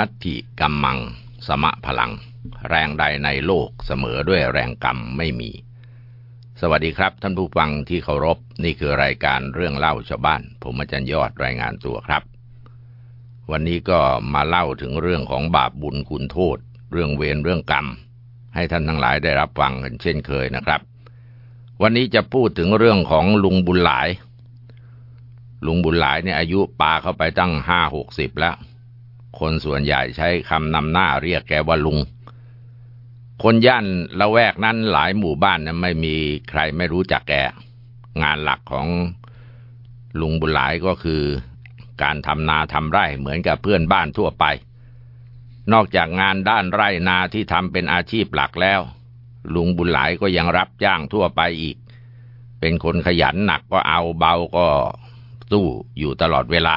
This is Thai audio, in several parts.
นัตถิกัมมัง สมะพลัง แรงใดในโลกเสมอด้วยแรงกรรมไม่มี สวัสดีครับท่านผู้ฟังที่เคารพ นี่คือรายการเรื่องเล่าชาวบ้าน ผมอาจารย์ยอดรายงานตัวครับ วันนี้ก็มาเล่าถึงเรื่องของบาปบุญคุณโทษ เรื่องเวรเรื่องกรรม ให้ท่านทั้งหลายได้รับฟังกันเช่นเคยนะครับ วันนี้จะพูดถึงเรื่องของลุงบุญหลายลุงบุญหลายเนี่ยอายุปาเข้าไปตั้งห้าหกสิบแล้ว คนส่วนใหญ่ใช้คำนำหน้าเรียกแกว่าลุง คนย่านละแวกนั้นหลายหมู่บ้านนะไม่มีใครไม่รู้จักแก งานหลักของลุงบุญหลายก็คือ การทำนาทำไร่เหมือนกับเพื่อนบ้านทั่วไป นอกจากงานด้านไร่นาที่ทำเป็นอาชีพหลักแล้ว ลุงบุญหลายก็ยังรับจ้างทั่วไปอีก เป็นคนขยันหนักก็เอาเบาก็สู้อยู่ตลอดเวลา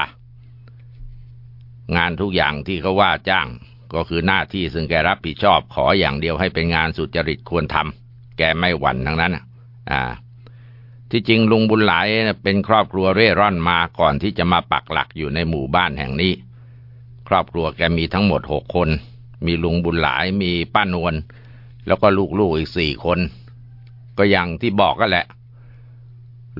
งานทุกอย่างที่เขาว่าจ้าง ก็คือหน้าที่ซึ่งแกรับผิดชอบขออย่างเดียวให้เป็นงานสุจริตควรทำแกไม่หวั่นทั้งนั้นอ่า ที่จริงลุงบุญหลายเป็นครอบครัวเร่ร่อนมาก่อนที่จะมาปักหลักอยู่ในหมู่บ้านแห่งนี้ ครอบครัวแกมีทั้งหมดหกคน มีลุงบุญหลายมีป้านวลแล้วก็ลูกๆอีกสี่คน ก็อย่างที่บอกก็แหละ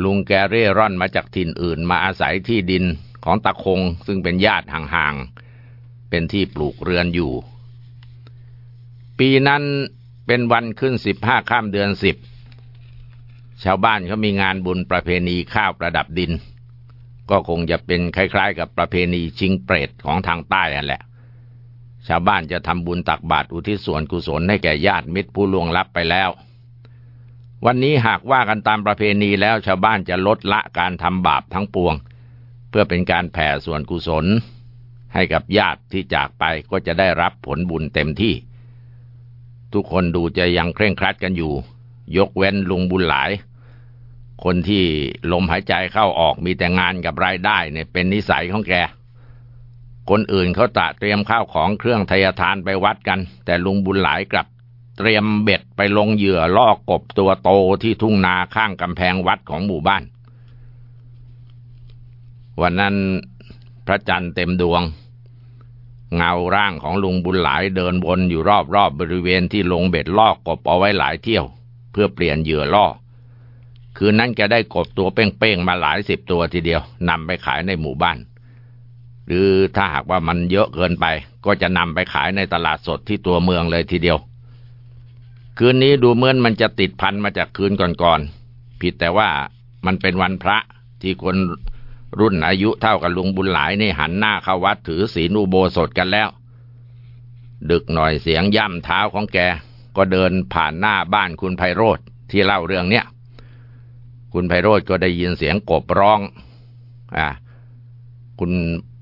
ลุงแกเร่ร่อนมาจากถิ่นอื่นมาอาศัยที่ดิน ของตาคงซึ่งเป็นญาติห่างๆ เป็นที่ปลูกเรือนอยู่ ปีนั้นเป็นวันขึ้นสิบห้าข้ามเดือนสิบ ชาวบ้านเขามีงานบุญประเพณีข้าวประดับดิน ก็คงจะเป็นคล้าย ๆ กับประเพณีชิงเปรตของทางใต้นั่นแหละ ชาวบ้านจะทำบุญตักบาตรอุทิศส่วนกุศลให้แก่ญาติมิตรผู้ล่วงลับไปแล้ววันนี้หากว่ากันตามประเพณีแล้วชาวบ้านจะลดละการทำบาปทั้งปวง พื่อเป็นการแผ่ส่วนกุศล ให้กับญาติที่จากไปก็จะได้รับผลบุญเต็มที่ ทุกคนดูจะยังเคร่งครัดกันอยู่ ยกเว้นลุงบุญหลาย คนที่ลมหายใจเข้าออกมีแต่งานกับรายได้เนี่ยเป็นนิสัยของแก คนอื่นเขาตะเตรียมข้าวของเครื่องทยทานไปวัดกัน แต่ลุงบุญหลายกลับเตรียมเบ็ดไปลงเหยื่อล่อกบตัวโตที่ทุ่งนาข้างกำแพงวัดของหมู่บ้าน วันนั้นพระจันทร์เต็มดวง เงาร่างของลุงบุญหลายเดินวนอยู่รอบๆบบริเวณที่ลงเบ็ดลอกกบเอาไว้หลายเที่ยว เพื่อเปลี่ยนเหยื่อล่อ คืนนั้นแกได้กบตัวเป้งๆมาหลายสิบตัวทีเดียวนำไปขายในหมู่บ้าน หรือถ้าหากว่ามันเยอะเกินไป ก็จะนำไปขายในตลาดสดที่ตัวเมืองเลยทีเดียว คืนนี้ดูเหมือนมันจะติดพันมาจากคืนก่อนๆผิดแต่ว่ามันเป็นวันพระที่คน รุ่นอายุเท่ากับลุงบุญหลายนี่หันหน้าเข้าวัดถือศีลูโบสถกันแล้ว ดึกหน่อยเสียงย่ำเท้าของแก ก็เดินผ่านหน้าบ้านคุณไพโรธที่เล่าเรื่องเนี้ยคุณไพโรธก็ได้ยินเสียงกบร้อง อ่า คุณ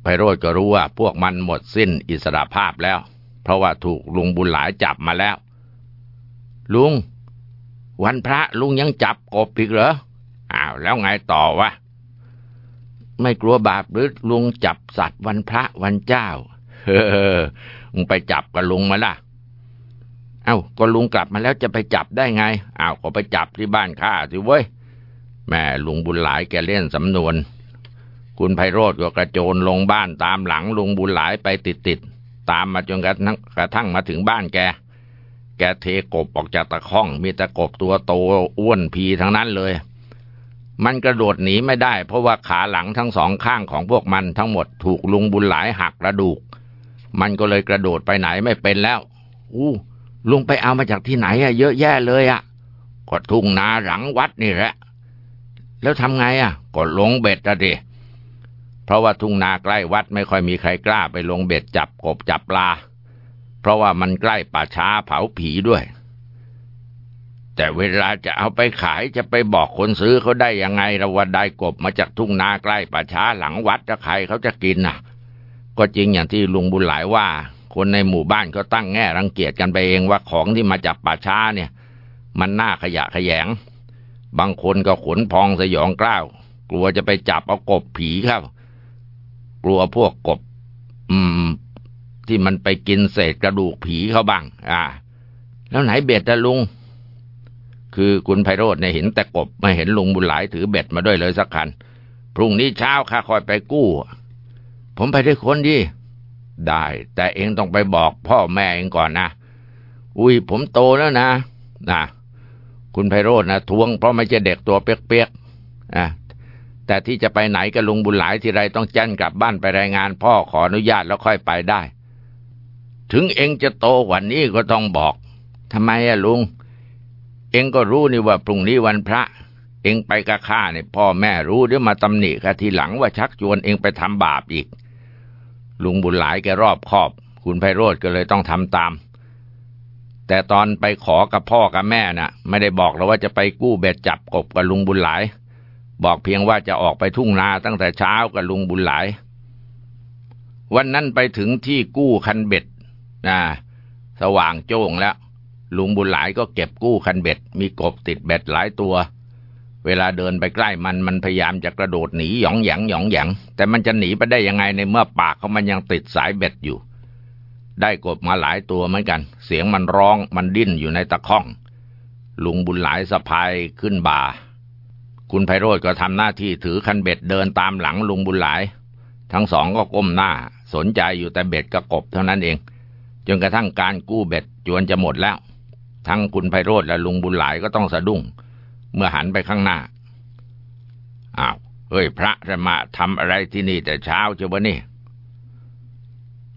ไพโรธก็รู้ว่า พวกมันหมดสิ้นอิสระภาพแล้ว เพราะว่าถูกลุงบุญหลายจับมาแล้ว ลุง วันพระลุงยังจับกบอีกเหรอ อ้าว แล้วไงต่อวะ ไม่กลัวบาปหรือลุงจับสัตว์วันพระวันเจ้า เฮ้อมึงไปจับกับลุงมาล่ะ เอ้าก็ลุงกลับมาแล้วจะไปจับได้ไงอ้าวก็ไปจับที่บ้านข้าสิเว้ย แม่ลุงบุญหลายแกเล่นสำนวน คุณไพโรธก็กระโจนลงบ้านตามหลังลุงบุญหลายไปติดๆตามมาจนกระทั่งกระทั่งมาถึงบ้านแก แกเทกบออกจากตะข้องมีตะกบตัวโตอ้วนพีทั้งนั้นเลย มันกระโดดหนีไม่ได้ เพราะว่าขาหลังทั้งสองข้างของพวกมันทั้งหมดถูกลุงบุญหลายหักกระดูก มันก็เลยกระโดดไปไหนไม่เป็นแล้ว อู้ลุงไปเอามาจากที่ไหนอะเยอะแยะเลยอะก็ทุ่งนาหลังวัดนี่แหละ แล้วทำไงอะก็ลงเบ็ดอะดิเพราะว่าทุ่งนาใกล้วัดไม่ค่อยมีใครกล้าไปลงเบ็ดจับกบจับปลา เพราะว่ามันใกล้ป่าช้าเผาผีด้วย แต่เวลาจะเอาไปขายจะไปบอกคนซื้อเขาได้ยังไงเราว่าได้กบมาจากทุ่งนาใกล้ป่าช้าหลังวัดจะใครเขาจะกินน่ะ ก็จริงอย่างที่ลุงบุญหลายว่า คนในหมู่บ้านเขาตั้งแง่รังเกียจกันไปเองว่าของที่มาจากป่าช้าเนี่ย มันน่าขยะขยง บางคนก็ขนพองสยองกล้าว กลัวจะไปจับเอากบผีครับ กลัวพวกกบ อืม ที่มันไปกินเศษกระดูกผีเขาบ้าง อ่า แล้วไหนเบ็ดอะลุง คือคุณไพโรธเนี่ยเห็นแต่กบไม่เห็นลุงบุญหลายถือเบ็ดมาด้วยเลยสักคัน พรุ่งนี้เช้าข้าคอยไปกู้ ผมไปด้วยคนดีได้ แต่เองต้องไปบอกพ่อแม่เองก่อนนะ อุ้ยผมโตแล้วนะนะคุณไพโรจน์นะทวงเพราะไม่ใช่เด็กตัวเปียกๆอะแต่ที่จะไปไหนกับลุงบุญหลายทีไรต้องแจ้งกลับบ้านไปรายงานพ่อขออนุญาตแล้วค่อยไปได้ ถึงเองจะโตกว่านี้ก็ต้องบอกทำไมอะลุง เองก็รู้นี่ว่าพรุ่งนี้วันพระ เองไปกับข้าเนี่ยพ่อแม่รู้เดี๋ยวมาตำหนิกันทีหลังว่าชักชวนเองไปทำบาปอีก ลุงบุญหลายแกรอบคอบ คุณไพโรธก็เลยต้องทำตาม แต่ตอนไปขอกับพ่อกับแม่น่ะ ไม่ได้บอกเราว่าจะไปกู้เบ็ดจับกบกับลุงบุญหลาย บอกเพียงว่าจะออกไปทุ่งนาตั้งแต่เช้ากับลุงบุญหลาย วันนั้นไปถึงที่กู้คันเบ็ดนะสว่างโจ้งแล้ว ลุงบุญหลายก็เก็บกู้คันเบ็ด มีกบติดเบ็ดหลายตัว เวลาเดินไปใกล้มันมันพยายามจะกระโดดหนีหยองหยังหยองหยังแต่มันจะหนีไปได้ยังไงในเมื่อปากเขามันยังติดสายเบ็ดอยู่ ได้กบมาหลายตัวเหมือนกัน เสียงมันร้องมันดิ้นอยู่ในตะข้อง ลุงบุญหลายสะพายขึ้นบ่า คุณไพโรธก็ทำหน้าที่ถือคันเบ็ดเดินตามหลังลุงบุญหลาย ทั้งสองก็ก้มหน้า สนใจอยู่แต่เบ็ดกับกบเท่านั้นเอง จนกระทั่งการกู้เบ็ดจวนจะหมดแล้ว ทั้งคุณไพโรธและลุงบุญหลายก็ต้องสะดุ้ง เมื่อหันไปข้างหน้า อ้าวเฮ้ย พระจะมาทำอะไรที่นี่แต่เช้าเจ้าวะนี่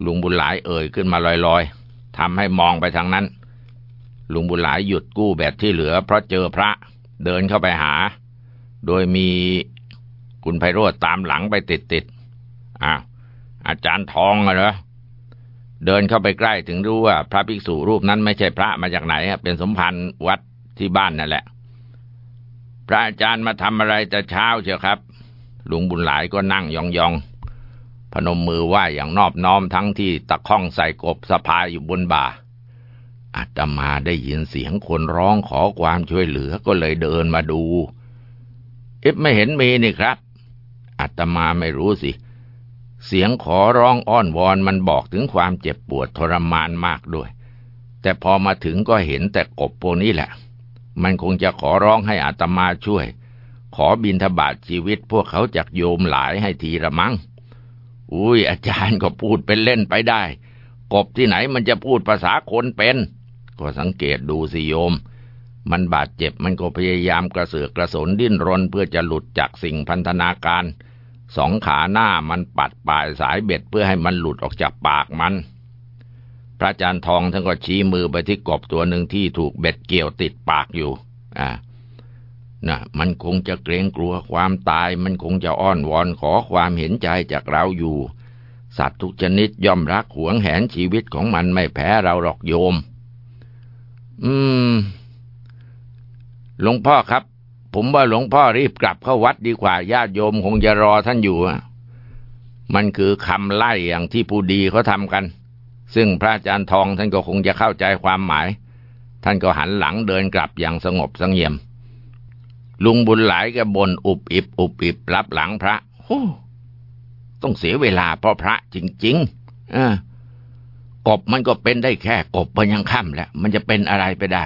ลุงบุญหลายเอ่ยขึ้นมาลอยๆทำให้มองไปทางนั้น ลุงบุญหลายหยุดกู้แบบที่เหลือ เพราะเจอพระเดินเข้าไปหา โดยมีคุณไพโรธตามหลังไปติดๆอ้าวอาจารย์ทองเหรอ เดินเข้าไปใกล้ถึงรู้ว่า พระภิกษุรูปนั้นไม่ใช่พระมาจากไหนเป็นสมภารวัดที่บ้านนั่นแหละ พระอาจารย์มาทำอะไรแต่เช้าเชียวครับลุงบุญหลายก็นั่งยองๆ พนมมือไหว้อย่างนอบน้อมทั้งที่ตะข้องใส่กบสะพายอยู่บนบ่าอาตมาได้ยินเสียงคนร้องขอความช่วยเหลือก็เลยเดินมาดู เอ๊ะไม่เห็นมีนี่ครับอาตมาไม่รู้สิ เสียงขอร้องอ้อนวอนมันบอกถึงความเจ็บปวดทรมานมากด้วย แต่พอมาถึงก็เห็นแต่กบพวกนี้แหละ มันคงจะขอร้องให้อาตมาช่วย ขอบินทบาทชีวิตพวกเขาจากโยมหลายให้ทีละมั้ง อุ้ยอาจารย์ก็พูดเป็นเล่นไปได้ กบที่ไหนมันจะพูดภาษาคนเป็น ก็สังเกตดูสิโยม มันบาดเจ็บมันก็พยายามกระเสือกกระสนดิ้นรนเพื่อจะหลุดจากสิ่งพันธนาการ สองขาหน้ามันปัดปลายสายเบ็ดเพื่อให้มันหลุดออกจากปากมัน พระอาจารย์ทองท่านก็ชี้มือไปที่กบตัวหนึ่งที่ถูกเบ็ดเกี่ยวติดปากอยู่ อ่านะมันคงจะเกรงกลัวความตาย มันคงจะอ้อนวอนขอความเห็นใจจากเราอยู่ สัตว์ทุกชนิดย่อมรักหวงแหนชีวิตของมันไม่แพ้เราหรอกโยม อืมหลวงพ่อครับ ผมว่าหลวงพ่อรีบกลับเข้าวัดดีกว่าญาติโยมคงจะรอท่านอยู่อะมันคือคำไล่อย่างที่ผู้ดีเขาทำกัน ซึ่งพระอาจารย์ทองท่านก็คงจะเข้าใจความหมาย ท่านก็หันหลังเดินกลับอย่างสงบสงเงียม ลุงบุญหลายก็บนอุบอิบอุบอิบรับหลังพระโอ้ต้องเสียเวลาเพราะพระจริงๆอ่ากบมันก็เป็นได้แค่กบมันยังค่ำแล้วมันจะเป็นอะไรไปได้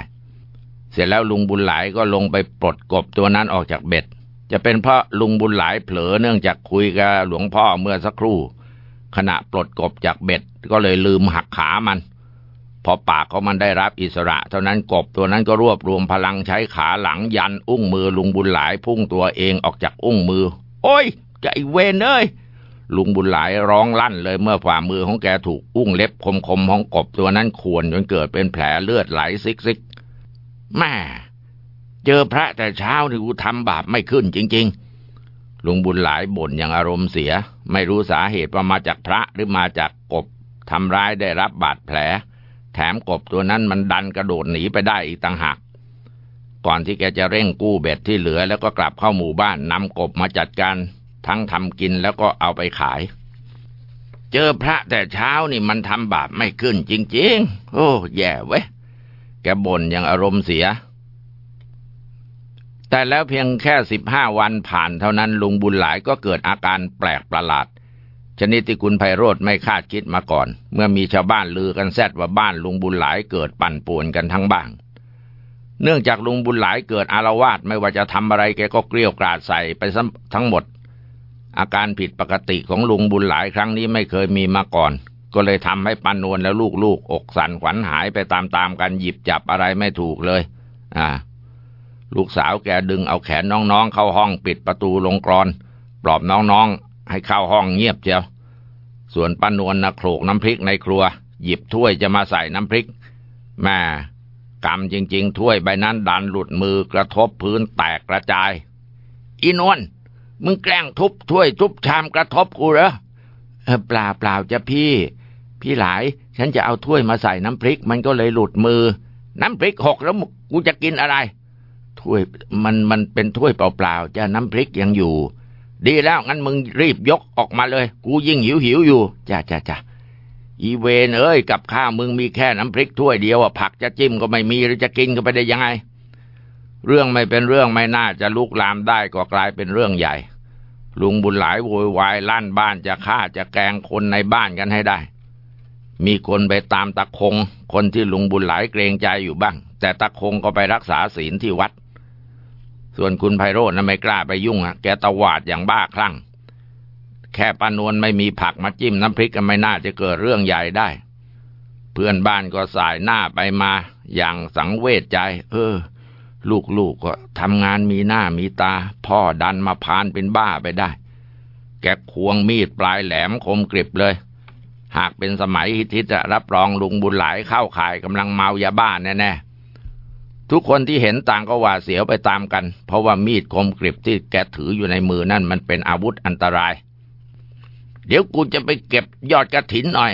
ร็จแล้วลุงบุญหลายก็ลงไปปลดกบตัวนั้นออกจากเบ็ด จะเป็นเพราะลุงบุญหลายเผลอเนื่องจากคุยกับหลวงพ่อเมื่อสักครู่ ขณะปลดกบจากเบ็ดก็เลยลืมหักขามัน พอปากของมันได้รับอิสระ เท่านั้นกบตัวนั้นก็รวบรวมพลังใช้ขาหลังยันอุ้งมือลุงบุญหลายพุ่งตัวเองออกจากอุ้งมือ โอ้ยใจเวนเอ้ยลุงบุญหลายร้องลั่นเลยเมื่อฝ่ามือของแกถูกอุ้งเล็บคมๆของกบตัวนั้นข่วนจนเกิดเป็นแผลเลือดไหลซิกซิก แม่เจอพระแต่เช้านี่กูทำบาปไม่ขึ้นจริง ๆ ลุงบุญหลายบ่นอย่างอารมณ์เสีย ไม่รู้สาเหตุว่ามาจากพระหรือมาจากกบทำร้ายได้รับบาดแผล แถมกบตัวนั้นมันดันกระโดดหนีไปได้อีกต่างหาก ก่อนที่แกจะเร่งกู้เบ็ดที่เหลือแล้วก็กลับเข้าหมู่บ้านนำกบมาจัดการทั้งทำกินแล้วก็เอาไปขาย เจอพระแต่เช้านี่มันทำบาปไม่ขึ้นจริง ๆ โอ้ แย่เว้ย แกบ่นอย่างอารมณ์เสีย แต่แล้วเพียงแค่สิบห้าวันผ่านเท่านั้นลุงบุญหลายก็เกิดอาการแปลกประหลาด ชนิดที่คุณไพโรธไม่คาดคิดมาก่อน เมื่อมีชาวบ้านลือกันแซดว่าบ้านลุงบุญหลายเกิดปั่นป่วนกันทั้งบ้านเนื่องจากลุงบุญหลายเกิดอารวาสไม่ว่าจะทำอะไรแกก็เกลี้ยวกราดใส่ไปทั้งหมด อาการผิดปกติของลุงบุญหลายครั้งนี้ไม่เคยมีมาก่อน ก็เลยทำให้ปันนวลแล้วลูกๆ อกสั่นขวัญหายไปตามๆกันหยิบจับอะไรไม่ถูกเลย อ่า ลูกสาวแกดึงเอาแขนน้องๆ เข้าห้องปิดประตูลงกรอน ปลอบน้องๆ ให้เข้าห้องเงียบเจียว ส่วนป้านวลนะโขลกน้ำพริกในครัว หยิบถ้วยจะมาใส่น้ำพริกแม่กรรมจริง ๆ ถ้วยใบนั้นดันหลุดมือกระทบพื้นแตกกระจาย อีนวลมึงแกล้งทุบถ้วยทุบชามกระทบกูเหรอเปล่าเปล่าจะพี่ พี่หลาย ฉันจะเอาถ้วยมาใส่น้ำพริก มันก็เลยหลุดมือ น้ำพริกหกแล้วกูจะกินอะไร ถ้วยมันมันเป็นถ้วยเปล่าๆจะน้ำพริกยังอยู่ ดีแล้วงั้นมึงรีบยกออกมาเลย กูยิ่งหิวหิวอยู่จ้าจ้าจ้าอีเวนเอ้ยกับข้าวมึงมีแค่น้ำพริกถ้วยเดียวอะผักจะจิ้มก็ไม่มีหรือจะกินก็ไปได้ยังไง เรื่องไม่เป็นเรื่องไม่น่าจะลุกลามได้ก็กลายเป็นเรื่องใหญ่ ลุงบุญหลายโวยวายลั่นบ้านจะฆ่าจะแกงคนในบ้านกันให้ได้ มีคนไปตามตะคง คนที่ลุงบุญหลายเกรงใจอยู่บ้าง แต่ตะคงก็ไปรักษาศีลที่วัด ส่วนคุณไพโรจน์นั้นไม่กล้าไปยุ่งอะแกตวาดอย่างบ้าคลั่ง แค่ปานวนไม่มีผักมาจิ้มน้ำพริกก็ไม่น่าจะเกิดเรื่องใหญ่ได้ เพื่อนบ้านก็สายหน้าไปมา อย่างสังเวชใจ เออ ลูกๆกก็ทำงานมีหน้ามีตา พ่อดันมาพานเป็นบ้าไปได้ แกควงมีดปลายแหลมคมกริบเลย หากเป็นสมัยฮิติจะรับรองลุงบุญหลายเข้าข่ายกำลังเมายาบ้านแน่ๆ ทุกคนที่เห็นต่างก็หวาดเสียวไปตามกัน เพราะว่ามีดคมกริบที่แกถืออยู่ในมือนั่นมันเป็นอาวุธอันตราย เดี๋ยวกูจะไปเก็บยอดกระถินหน่อย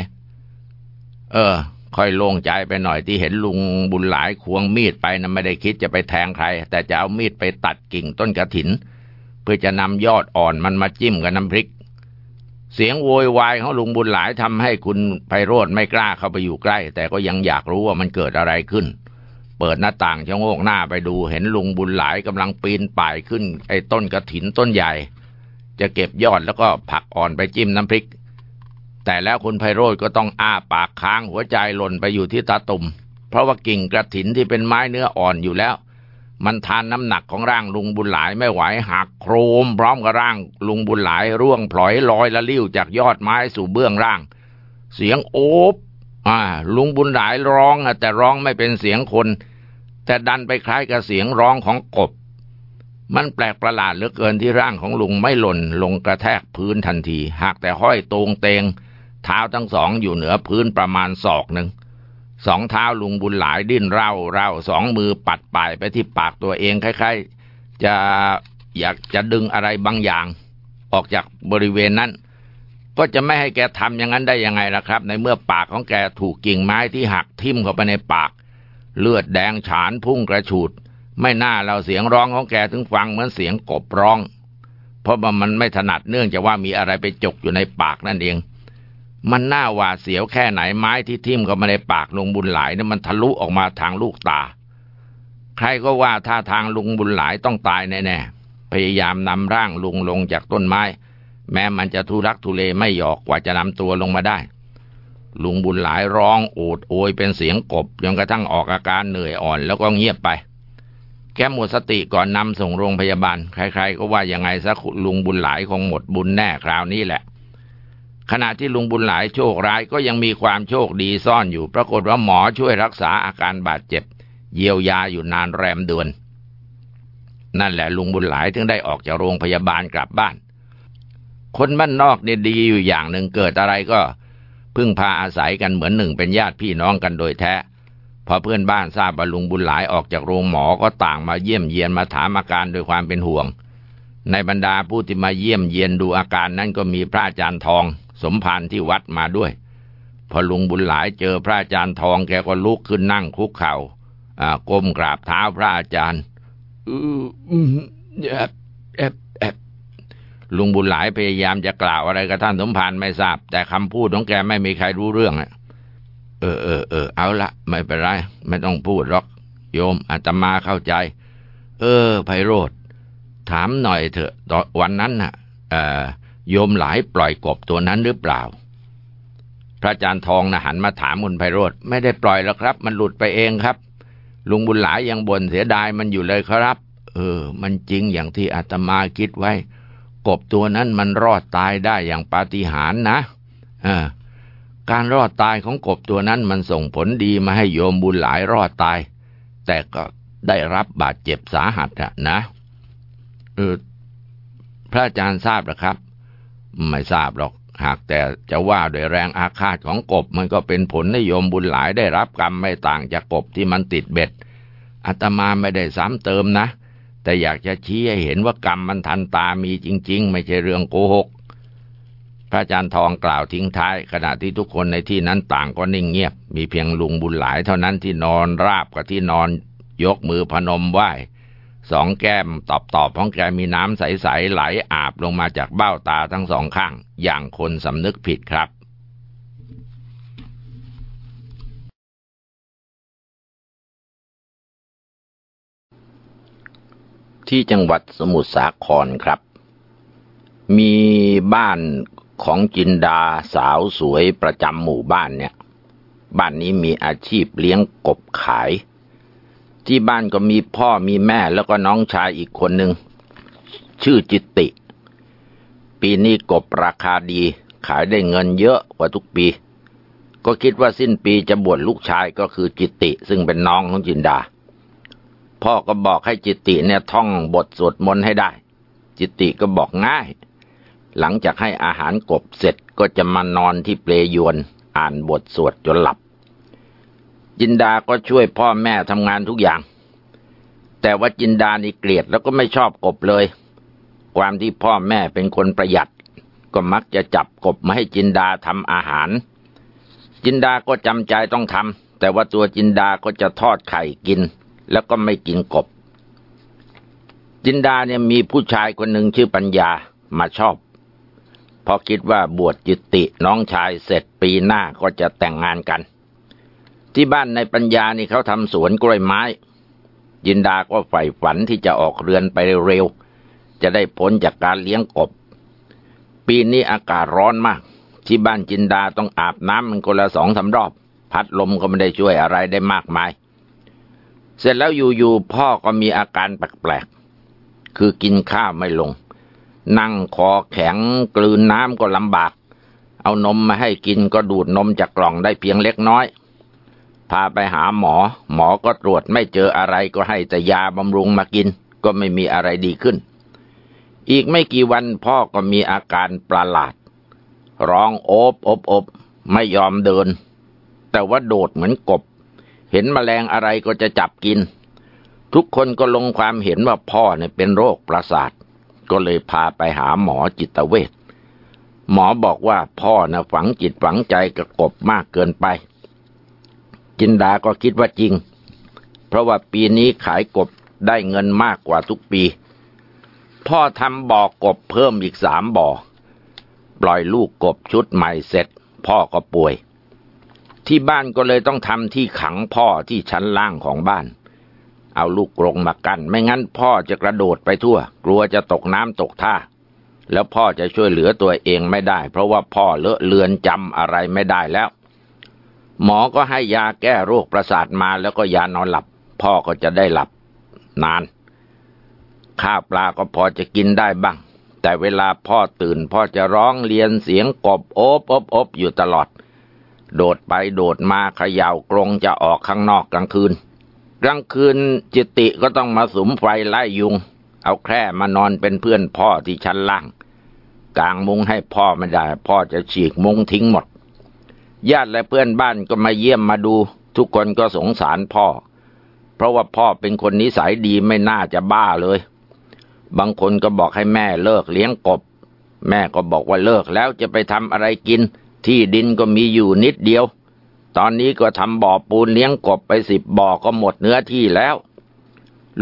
เออ ค่อยโล่งใจไปหน่อยที่เห็นลุงบุญหลายควงมีดไปนะไม่ได้คิดจะไปแทงใคร แต่จะเอามีดไปตัดกิ่งต้นกระถิน เพื่อจะนำยอดอ่อนมันมาจิ้มกับน้ำพริก เสียงโวยวายของลุงบุญหลายทำให้คุณไพโรธไม่กล้าเข้าไปอยู่ใกล้ แต่ก็ยังอยากรู้ว่ามันเกิดอะไรขึ้น เปิดหน้าต่างชะโงกหน้าไปดู เห็นลุงบุญหลายกำลังปีนป่ายขึ้น ไอ้ต้นกระถินต้นใหญ่ จะเก็บยอดแล้วก็ผักอ่อนไปจิ้มน้ำพริก แต่แล้วคุณไพโรธก็ต้องอ้าปากค้างหัวใจหล่นไปอยู่ที่ตาตุ่มเพราะว่ากิ่งกระถินที่เป็นไม้เนื้ออ่อนอยู่แล้ว มันทานน้ำหนักของร่างลุงบุญหลายไม่ไหวหักโครม พร้อมกับร่างลุงบุญหลายร่วงพลอยลอยละลิ้วจากยอดไม้สู่เบื้องล่าง เสียงโอบอ่าลุงบุญหลายร้องแต่ร้องไม่เป็นเสียงคน แต่ดันไปคล้ายกับเสียงร้องของกบ มันแปลกประหลาดเหลือเกินที่ร่างของลุงไม่หล่นลงกระแทกพื้นทันที หากแต่ห้อยตรงเตงเท้าทั้งสองอยู่เหนือพื้นประมาณศอกหนึ่ง สองเท้าลุงบุญหลายดิ้นเร่าเร่าสองมือปัดป่ายไปที่ปากตัวเองคล้ายๆ จะอยากจะดึงอะไรบางอย่าง ออกจากบริเวณนั้น ก็จะไม่ให้แกทำอย่างนั้นได้ยังไงล่ะครับ ในเมื่อปากของแกถูกกิ่งไม้ที่หักทิ่มเข้าไปในปาก เลือดแดงฉานพุ่งกระฉูด ไม่น่าเราเสียงร้องของแกถึงฟังเหมือนเสียงกบร้อง เพราะว่ามันไม่ถนัดเนื่องจากว่ามีอะไรไปจกอยู่ในปากนั่นเอง มันน่าหวาดเสียวแค่ไหนไม้ที่ทิ่มเข้ามาในปากลุงบุญหลายนี่มันทะลุออกมาทางลูกตา ใครก็ว่าท่าทางลุงบุญหลายต้องตายแน่ๆพยายามนำร่างลุงลงจากต้นไม้ แม้มันจะทุรักทุเลไม่หยอกกว่าจะนำตัวลงมาได้ ลุงบุญหลายร้องโอดโอยเป็นเสียงกบจนกระทั่งออกอาการเหนื่อยอ่อนแล้วก็เงียบไป แกหมดสติก่อนนำส่งโรงพยาบาล ใคร ๆ ก็ว่ายังไงสักลุงบุญหลายคงหมดบุญแน่คราวนี้แหละ ขณะที่ลุงบุญหลายโชคร้ายก็ยังมีความโชคดีซ่อนอยู่ ปรากฏว่าหมอช่วยรักษาอาการบาดเจ็บ เยียวยาอยู่นานแรมเดือน นั่นแหละลุงบุญหลายถึงได้ออกจากโรงพยาบาลกลับบ้าน คนบ้านนอกเนี่ยดีอยู่อย่างหนึ่งเกิดอะไรก็ พึ่งพาอาศัยกันเหมือนหนึ่งเป็นญาติพี่น้องกันโดยแท้พอเพื่อนบ้านทราบว่าลุงบุญหลายออกจากโรงหมอก็ต่างมาเยี่ยมเยียนมาถามอาการโดยความเป็นห่วง ในบรรดาผู้ที่มาเยี่ยมเยียนดูอาการนั้นก็มีพระอาจารย์ทอง สมภารที่วัดมาด้วย พอลุงบุญหลายเจอพระอาจารย์ทองแกก็ลุกขึ้นนั่งคุกเขา่าก้มกราบเท้าพระอาจารย์อือแอบแอบแอบลุงบุญหลายพยายามจะกล่าวอะไรกับท่านสมภารไม่ทราบ แต่คำพูดของแกไม่มีใครรู้เรื่องอะเออเออเออเอาละไม่เป็นไร ไม่ต้องพูดหรอกโยมอาตมาเข้าใจ เออไพโรธถามหน่อยเถอะวันนั้นน่ะ เออ โยมหลายปล่อยกบตัวนั้นหรือเปล่า พระอาจารย์ทองนะหันมาถามคุณไพโรธไม่ได้ปล่อยแล้วครับ มันหลุดไปเองครับ ลุงบุญหลายยังบ่นเสียดายมันอยู่เลยครับ เออ มันจริงอย่างที่อาตมาคิดไว้ กบตัวนั้นมันรอดตายได้อย่างปาฏิหาริย์นะออการรอดตายของกบตัวนั้นมันส่งผลดีมาให้โยมบุญหลายรอดตาย แต่ก็ได้รับบาดเจ็บสาหัสอะนะเออพระอาจารย์ทราบหรือครับ ไม่ทราบหรอก หากแต่จะว่าโดยแรงอาฆาตของกบมันก็เป็นผลนิยมบุญหลายได้รับกรรมไม่ต่างจากกบที่มันติดเบ็ดอาตมาไม่ได้ซ้ำเติมนะ แต่อยากจะชี้ให้เห็นว่ากรรมมันทันตามีจริง ๆ ไม่ใช่เรื่องโกหก พระอาจารย์ทองกล่าวทิ้งท้าย ขณะที่ทุกคนในที่นั้นต่างก็นิ่งเงียบ มีเพียงลุงบุญหลายเท่านั้นที่นอนราบกับที่นอนยกมือพนมไหว้ สองแก้มตอบตอบของแกมีน้ำใส ๆ ไหลอาบลงมาจากเบ้าตาทั้งสองข้าง อย่างคนสำนึกผิดครับที่จังหวัดสมุทรสาครครับ มีบ้านของจินดาสาวสวยประจำหมู่บ้านเนี่ย บ้านนี้มีอาชีพเลี้ยงกบขาย ที่บ้านก็มีพ่อมีแม่แล้วก็น้องชายอีกคนหนึ่ง ชื่อจิตติ ปีนี้กบราคาดี ขายได้เงินเยอะกว่าทุกปี ก็คิดว่าสิ้นปีจะบวชลูกชายก็คือจิตติ ซึ่งเป็นน้องของจินดา พ่อก็บอกให้จิตติเนี่ยท่องบทสวดมนต์ให้ได้ จิตติก็บอกง่าย หลังจากให้อาหารกบเสร็จก็จะมานอนที่เปลยวน อ่านบทสวดจนหลับ จินดาก็ช่วยพ่อแม่ทำงานทุกอย่าง แต่ว่าจินดานี่เกลียดแล้วก็ไม่ชอบกบเลย ความที่พ่อแม่เป็นคนประหยัด ก็มักจะจับกบมาให้จินดาทำอาหาร จินดาก็จำใจต้องทำแต่ว่าตัวจินดาก็จะทอดไข่กิน แล้วก็ไม่กินกบ จินดาเนี่ยมีผู้ชายคนหนึ่งชื่อปัญญามาชอบพอคิดว่าบวชจิตติน้องชายเสร็จปีหน้าก็จะแต่งงานกัน ที่บ้านในปัญญานี่เขาทำสวนกล้วยไม้ ยินดาก็ใฝ่ฝันที่จะออกเรือนไปเร็วๆ จะได้พ้นจากการเลี้ยงกบ ปีนี้อากาศร้อนมาก ที่บ้านจินดาต้องอาบน้ำมันคนละสองสารอบ พัดลมก็ไม่ได้ช่วยอะไรได้มากมาย เสร็จแล้วอยู่ๆพ่อก็มีอาการแปลกๆ คือกินข้าวไม่ลง นั่งคอแข็งกลืนน้ำก็ลำบาก เอานมมาให้กินก็ดูดนมจากกล่องได้เพียงเล็กน้อย พาไปหาหมอ หมอก็ตรวจไม่เจออะไรก็ให้แต่ยาบำรุงมากิน ก็ไม่มีอะไรดีขึ้น อีกไม่กี่วันพ่อก็มีอาการประหลาด ร้องโอบอบอบไม่ยอมเดิน แต่ว่าโดดเหมือนกบ เห็นมแมลงอะไรก็จะจับกิน ทุกคนก็ลงความเห็นว่าพ่อเนี่ยเป็นโรคประสาท ก็เลยพาไปหาหมอจิตเวชหมอบอกว่าพ่อนะฝังจิตฝังใจกับกบมากเกินไป จินดาก็คิดว่าจริง เพราะว่าปีนี้ขายกบได้เงินมากกว่าทุกปี พ่อทำบ่อกบเพิ่มอีกสามบ่อ ปล่อยลูกกบชุดใหม่เสร็จ พ่อก็ป่วย ที่บ้านก็เลยต้องทำที่ขังพ่อที่ชั้นล่างของบ้าน เอาลูกกรงมากัน ไม่งั้นพ่อจะกระโดดไปทั่ว กลัวจะตกน้ำตกท่า แล้วพ่อจะช่วยเหลือตัวเองไม่ได้ เพราะว่าพ่อเลอะเลือนจำอะไรไม่ได้แล้ว หมอก็ให้ยาแก้โรคประสาทมาแล้วก็ยานอนหลับ พ่อก็จะได้หลับ นาน ข้าวปลาก็พอจะกินได้บ้าง แต่เวลาพ่อตื่น พ่อจะร้องเรียนเสียงกบโอบอบอบอยู่ตลอด โดดไปโดดมาเขย่ากรงจะออกข้างนอกกลางคืน กลางคืนจิตติก็ต้องมาสุมไฟไล่ยุง เอาแคร่มานอนเป็นเพื่อนพ่อที่ชั้นล่าง กลางมุงให้พ่อไม่ได้ พ่อจะฉีกมุงทิ้งหมด ญาติและเพื่อนบ้านก็มาเยี่ยมมาดู ทุกคนก็สงสารพ่อ เพราะว่าพ่อเป็นคนนิสัยดีไม่น่าจะบ้าเลย บางคนก็บอกให้แม่เลิกเลี้ยงกบ แม่ก็บอกว่าเลิกแล้วจะไปทำอะไรกิน ที่ดินก็มีอยู่นิดเดียว ตอนนี้ก็ทำบ่อปูนเลี้ยงกบไปสิบบ่อก็หมดเนื้อที่แล้ว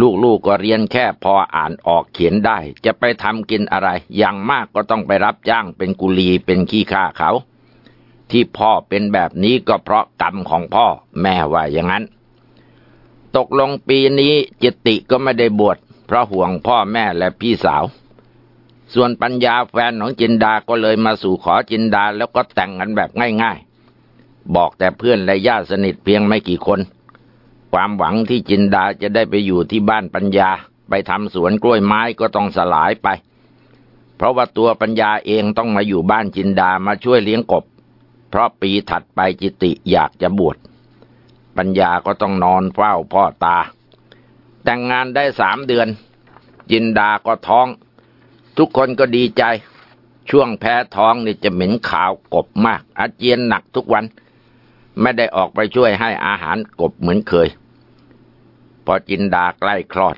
ลูกๆกก็เรียนแค่พออ่านออกเขียนได้ จะไปทำกินอะไร อย่างมากก็ต้องไปรับจ้างเป็นกุลีเป็นขี้ข้าเขา ที่พ่อเป็นแบบนี้ก็เพราะกรรมของพ่อ แม่ว่าอย่างนั้น ตกลงปีนี้จิตติก็ไม่ได้บวชเพราะห่วงพ่อแม่และพี่สาว ส่วนปัญญาแฟนของจินดาก็เลยมาสู่ขอจินดาแล้วก็แต่งกันแบบง่ายๆ บอกแต่เพื่อนและญาติสนิทเพียงไม่กี่คน ความหวังที่จินดาจะได้ไปอยู่ที่บ้านปัญญา ไปทำสวนกล้วยไม้ก็ต้องสลายไป เพราะว่าตัวปัญญาเองต้องมาอยู่บ้านจินดามาช่วยเลี้ยงกบ เพราะปีถัดไปจิติอยากจะบวช ปัญญาก็ต้องนอนเฝ้าพ่อตา แต่งงานได้สามเดือน จินดาก็ท้อง ทุกคนก็ดีใจ ช่วงแพ้ท้องนี่จะเหม็นขาวกบมาก อาเจียนหนักทุกวัน ไม่ได้ออกไปช่วยให้อาหารกบเหมือนเคย พอจินดาใกล้คลอด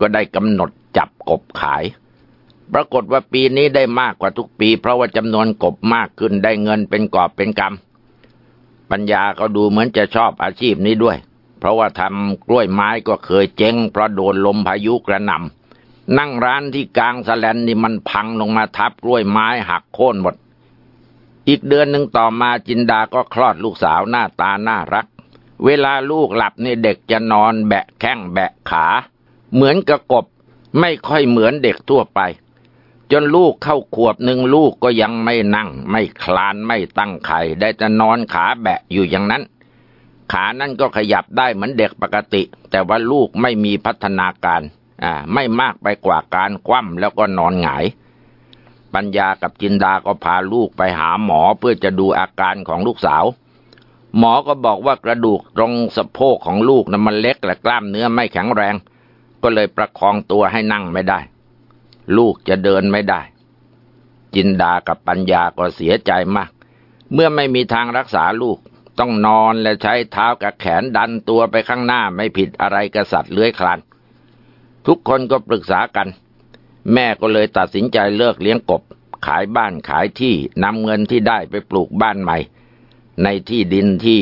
ก็ได้กำหนดจับกบขาย ปรากฏว่าปีนี้ได้มากกว่าทุกปี เพราะว่าจำนวนกบมากขึ้นได้เงินเป็นกอบเป็นกำปัญญาก็ดูเหมือนจะชอบอาชีพนี้ด้วย เพราะว่าทำกล้วยไม้ก็เคยเจ๊งเพราะโดนลมพายุกระหน่ำนั่งร้านที่กลางสแลนนี่มันพังลงมาทับกล้วยไม้หักโค่นหมด อีกเดือนหนึ่งต่อมาจินดาก็คลอดลูกสาวหน้าตาน่ารัก เวลาลูกหลับนี่เด็กจะนอนแบะแข้งแบะขา เหมือนกับกบไม่ค่อยเหมือนเด็กทั่วไป จนลูกเข้าขวบหนึ่งลูกก็ยังไม่นั่ง ไม่คลานไม่ตั้งไข่ได้จะนอนขาแบะอยู่อย่างนั้น ขานั่นก็ขยับได้เหมือนเด็กปกติ แต่ว่าลูกไม่มีพัฒนาการอ่าไม่มากไปกว่าการคว่ำแล้วก็นอนหงาย ปัญญากับจินดาก็พาลูกไปหาหมอเพื่อจะดูอาการของลูกสาว หมอก็บอกว่ากระดูกตรงสะโพกของลูกนะั้นมันเล็กและกล้ามเนื้อไม่แข็งแรง ก็เลยประคองตัวให้นั่งไม่ได้ ลูกจะเดินไม่ได้ จินดากับปัญญาก็เสียใจมาก เมื่อไม่มีทางรักษาลูกต้องนอนและใช้เท้ากับแขนดันตัวไปข้างหน้าไม่ผิดอะไรกษัตริย์เลื้อยคลานทุกคนก็ปรึกษากัน แม่ก็เลยตัดสินใจเลิกเลี้ยงกบ ขายบ้านขายที่นำเงินที่ได้ไปปลูกบ้านใหม่ ในที่ดินที่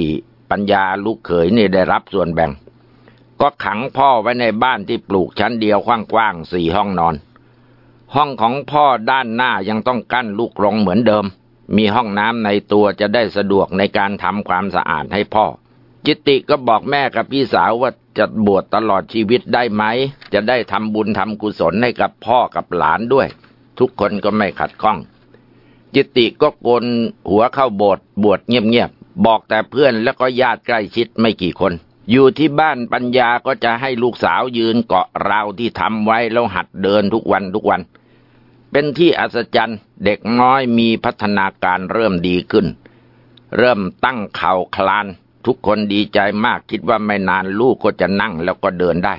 ปัญญาลูกเขยนี่ได้รับส่วนแบ่ง ก็ขังพ่อไว้ในบ้านที่ปลูกชั้นเดียวกว้างๆสี่ห้องนอน ห้องของพ่อด้านหน้ายังต้องกั้นลูกรงเหมือนเดิม มีห้องน้ำในตัวจะได้สะดวกในการทำความสะอาดให้พ่อ จิตติก็บอกแม่กับพี่สาวว่าจะบวชตลอดชีวิตได้ไหม จะได้ทำบุญทำกุศลให้กับพ่อกับหลานด้วย ทุกคนก็ไม่ขัดข้อง จิตติก็โกนหัวเข้าโบสถ์บวชเงียบๆ บอกแต่เพื่อนแล้วก็ญาติใกล้ชิดไม่กี่คนอยู่ที่บ้านปัญญาก็จะให้ลูกสาวยืนเกาะราวที่ทำไว้แล้วหัดเดินทุกวันทุกวัน เป็นที่อัศจรรย์เด็กน้อยมีพัฒนาการเริ่มดีขึ้น เริ่มตั้งเข่าคลาน ทุกคนดีใจมากคิดว่าไม่นานลูกก็จะนั่งแล้วก็เดินได้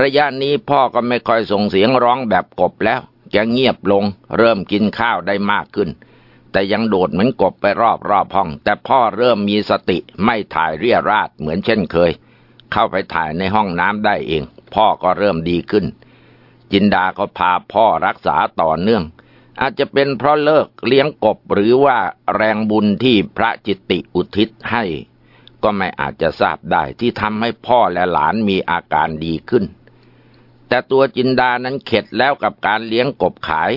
ระยะนี้พ่อก็ไม่ค่อยส่งเสียงร้องแบบกบแล้วจะเงียบลง เริ่มกินข้าวได้มากขึ้น แต่ยังโดดเหมือนกบไปรอบรอบห้อง แต่พ่อเริ่มมีสติไม่ถ่ายเรียราดเหมือนเช่นเคย เข้าไปถ่ายในห้องน้ำได้เอง พ่อก็เริ่มดีขึ้น จินดาก็พาพ่อรักษาต่อเนื่อง อาจจะเป็นเพราะเลิกเลี้ยงกบหรือว่าแรงบุญที่พระจิตติอุทิศให้ ก็ไม่อาจจะทราบได้ที่ทำให้พ่อและหลานมีอาการดีขึ้น แต่ตัวจินดานั้นเข็ดแล้วกับการเลี้ยงกบขาย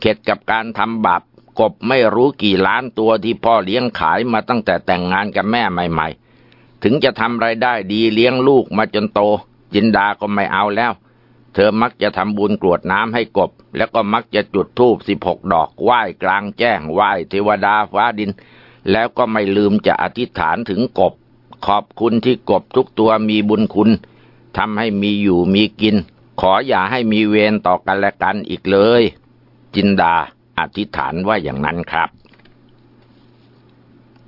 เข็ดกับการทำบาปกบไม่รู้กี่ล้านตัวที่พ่อเลี้ยงขายมาตั้งแต่แต่งงานกับแม่ใหม่ ๆ ถึงจะทำไรายได้ดีเลี้ยงลูกมาจนโต จินดาก็ไม่เอาแล้ว เธอมักจะทำบุญกรวดน้ำให้กบ แล้วก็มักจะจุดธูปสิบหกดอกไหว้กลางแจ้งไหว้เทวดาฟ้าดิน แล้วก็ไม่ลืมจะอธิษฐานถึงกบ ขอบคุณที่กบทุกตัวมีบุญคุณทำให้มีอยู่มีกิน ขออย่าให้มีเวรต่อกันและกันอีกเลย จินดาอธิษฐานว่าอย่างนั้นครับ